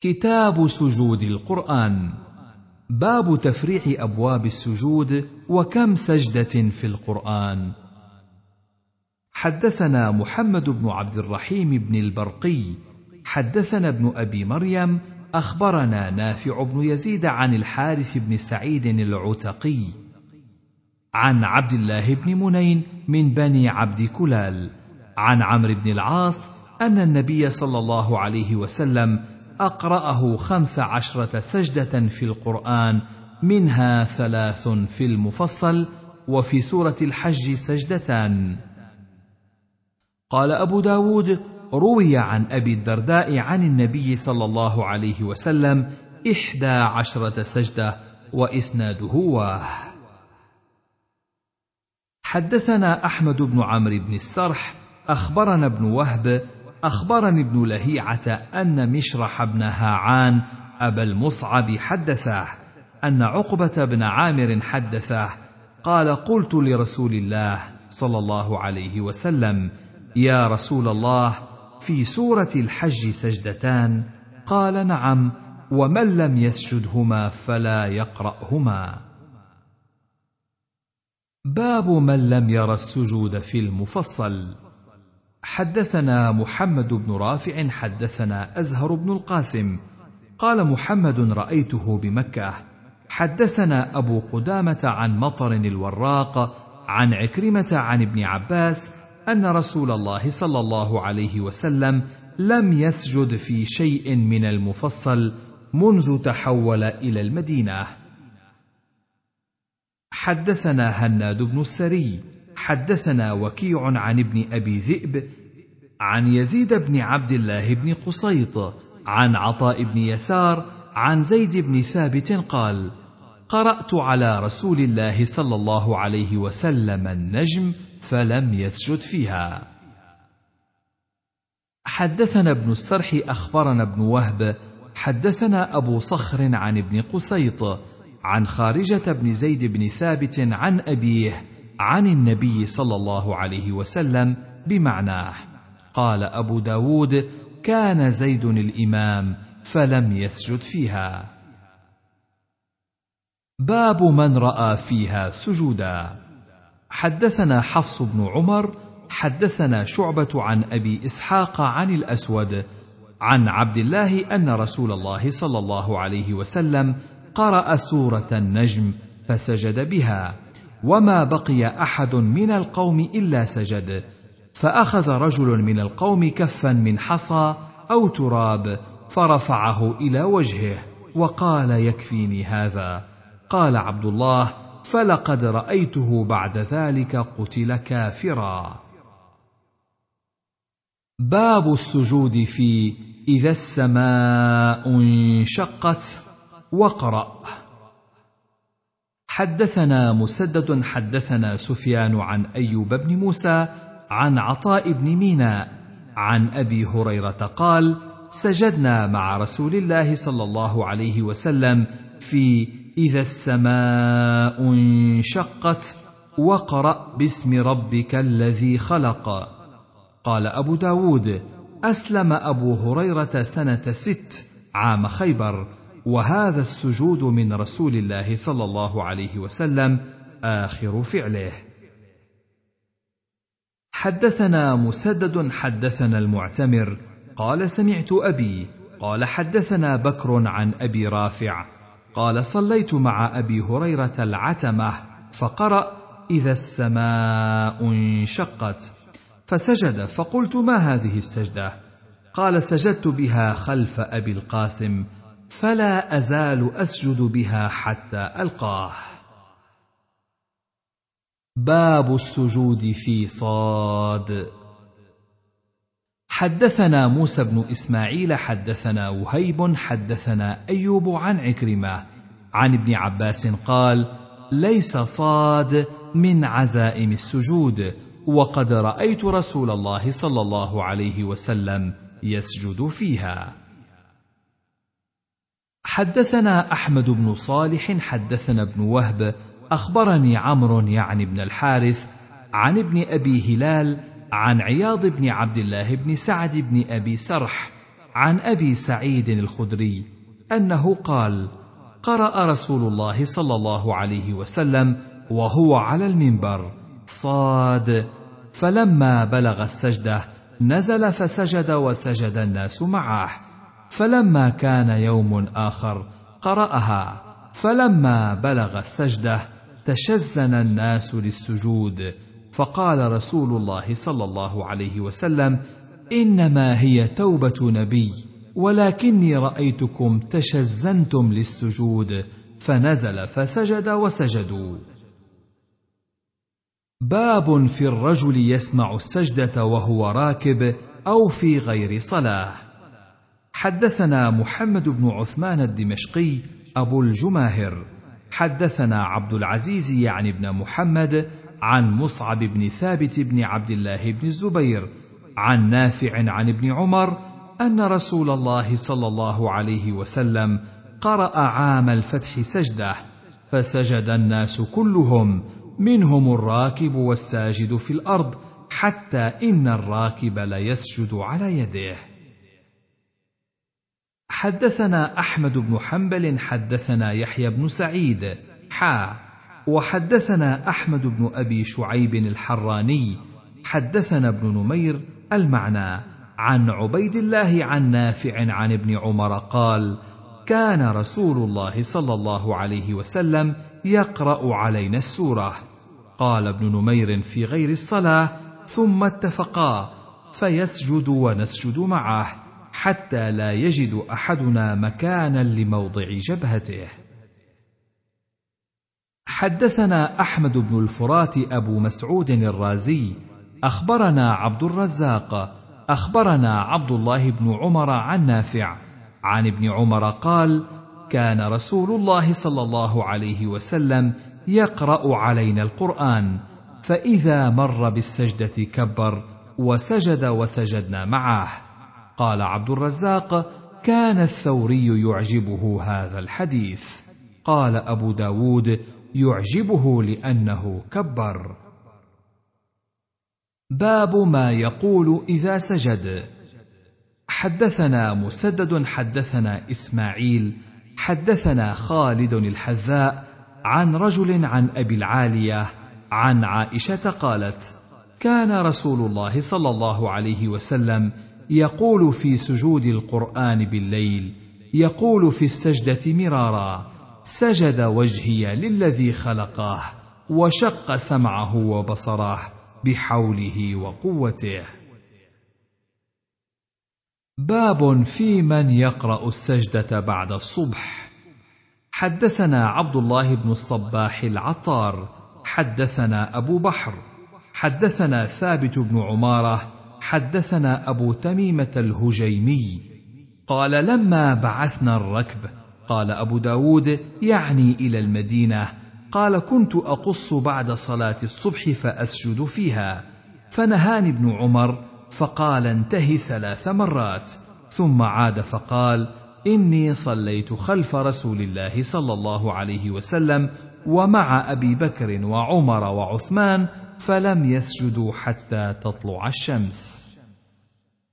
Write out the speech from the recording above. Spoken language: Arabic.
كتاب سجود القرآن. باب تفريع أبواب السجود وكم سجدة في القرآن. حدثنا محمد بن عبد الرحيم بن البرقي. حدثنا ابن أبي مريم. أخبرنا نافع بن يزيد عن الحارث بن سعيد العتقي. عن عبد الله بن منين من بني عبد كلال. عن عمرو بن العاص أن النبي صلى الله عليه وسلم أقرأه خمس عشرة سجدة في القرآن منها ثلاث في المفصل وفي سورة الحج سجدتان. قال أبو داود روي عن أبي الدرداء عن النبي صلى الله عليه وسلم إحدى عشرة سجدة وإسناده واه. حدثنا أحمد بن عمرو بن السرح أخبرنا ابن وهب أخبرني ابن لهيعة أن مشرح بن هاعان أبا المصعب حدثه أن عقبة بن عامر حدثه قال قلت لرسول الله صلى الله عليه وسلم يا رسول الله في سورة الحج سجدتان؟ قال نعم ومن لم يسجدهما فلا يقرأهما. باب من لم ير السجود في المفصل. حدثنا محمد بن رافع حدثنا أزهر بن القاسم. قال محمد رأيته بمكة. حدثنا أبو قدامة عن مطر الوراق عن عكرمة عن ابن عباس أن رسول الله صلى الله عليه وسلم لم يسجد في شيء من المفصل منذ تحول إلى المدينة. حدثنا هناد بن السري. حدثنا وكيع عن ابن أبي ذئب عن يزيد بن عبد الله بن قصيط عن عطاء بن يسار عن زيد بن ثابت قال قرأت على رسول الله صلى الله عليه وسلم النجم فلم يسجد فيها. حدثنا ابن السرح أخبرنا ابن وهب حدثنا أبو صخر عن ابن قسيط عن خارجة بن زيد بن ثابت عن أبيه عن النبي صلى الله عليه وسلم بمعناه. قال أبو داود كان زيد الإمام فلم يسجد فيها. باب من رأى فيها سجودا. حدثنا حفص بن عمر حدثنا شعبة عن أبي إسحاق عن الأسود عن عبد الله أن رسول الله صلى الله عليه وسلم قرأ سورة النجم فسجد بها وما بقي أحد من القوم إلا سجد. فأخذ رجل من القوم كفا من حصى أو تراب فرفعه إلى وجهه وقال يكفيني هذا. قال عبد الله فلقد رأيته بعد ذلك قتل كافرا. باب السجود في إذا السماء انشقت واقرا حدثنا مسدد حدثنا سفيان عن أيوب بن موسى عن عطاء بن ميناء عن أبي هريرة قال سجدنا مع رسول الله صلى الله عليه وسلم في إذا السماء انشقت واقرا باسم ربك الذي خلق. قال أبو داود أسلم أبو هريرة سنة ست عام خيبر وهذا السجود من رسول الله صلى الله عليه وسلم آخر فعله. حدثنا مسدد حدثنا المعتمر قال سمعت أبي قال حدثنا بكر عن أبي رافع قال صليت مع أبي هريرة العتمة فقرأ إذا السماء انشقت فسجد فقلت ما هذه السجدة؟ قال سجدت بها خلف أبي القاسم فلا أزال أسجد بها حتى ألقاه باب السجود في صاد. حدثنا موسى بن إسماعيل حدثنا وهيب حدثنا أيوب عن عكرمة عن ابن عباس قال ليس صاد من عزائم السجود وقد رأيت رسول الله صلى الله عليه وسلم يسجد فيها. حدثنا أحمد بن صالح حدثنا ابن وهب أخبرني عمرو يعني بن الحارث عن ابن أبي هلال عن عياض بن عبد الله بن سعد بن أبي سرح عن أبي سعيد الخدري أنه قال قرأ رسول الله صلى الله عليه وسلم وهو على المنبر صاد فلما بلغ السجدة نزل فسجد وسجد الناس معه فلما كان يوم آخر قرأها فلما بلغ السجدة تشزن الناس للسجود. فقال رسول الله صلى الله عليه وسلم إنما هي توبة نبي ولكني رأيتكم تشزنتم للسجود فنزل فسجد وسجدوا. باب في الرجل يسمع السجدة وهو راكب أو في غير صلاة. حدثنا محمد بن عثمان الدمشقي أبو الجماهر. حدثنا عبد العزيز يعني بن محمد عن مصعب بن ثابت بن عبد الله بن الزبير عن نافع عن ابن عمر أن رسول الله صلى الله عليه وسلم قرأ عام الفتح سجدة فسجد الناس كلهم منهم الراكب والساجد في الأرض حتى إن الراكب ليسجد على يده. حدثنا أحمد بن حنبل حدثنا يحيى بن سعيد حا. وحدثنا أحمد بن أبي شعيب الحراني حدثنا ابن نمير المعنى. عن عبيد الله عن نافع عن ابن عمر قال كان رسول الله صلى الله عليه وسلم يقرأ علينا السورة. قال ابن نمير في غير الصلاة ثم اتفقا فيسجد ونسجد معه. حتى لا يجد أحدنا مكانا لموضع جبهته حدثنا أحمد بن الفرات أبو مسعود الرازي أخبرنا عبد الرزاق أخبرنا عبد الله بن عمر عن نافع عن ابن عمر قال كان رسول الله صلى الله عليه وسلم يقرأ علينا القرآن فإذا مر بالسجدة كبر وسجد وسجدنا معه. قال عبد الرزاق كان الثوري يعجبه هذا الحديث. قال أبو داود يعجبه لأنه كبر. باب ما يقول إذا سجد. حدثنا مسدد حدثنا إسماعيل حدثنا خالد الحذاء عن رجل عن أبي العالية عن عائشة قالت كان رسول الله صلى الله عليه وسلم يقول في سجود القرآن بالليل يقول في السجدة مرارا سجد وجهي للذي خلقه وشق سمعه وبصره بحوله وقوته. باب في من يقرأ السجدة بعد الصبح. حدثنا عبد الله بن الصباح العطار حدثنا أبو بحر حدثنا ثابت بن عمارة حدثنا أبو تميمة الهجيمي قال لما بعثنا الركب قال أبو داود يعني إلى المدينة قال كنت أقص بعد صلاة الصبح فأسجد فيها فنهاني ابن عمر فقال انتهي ثلاث مرات ثم عاد فقال إني صليت خلف رسول الله صلى الله عليه وسلم ومع أبي بكر وعمر وعثمان فلم يسجدوا حتى تطلع الشمس.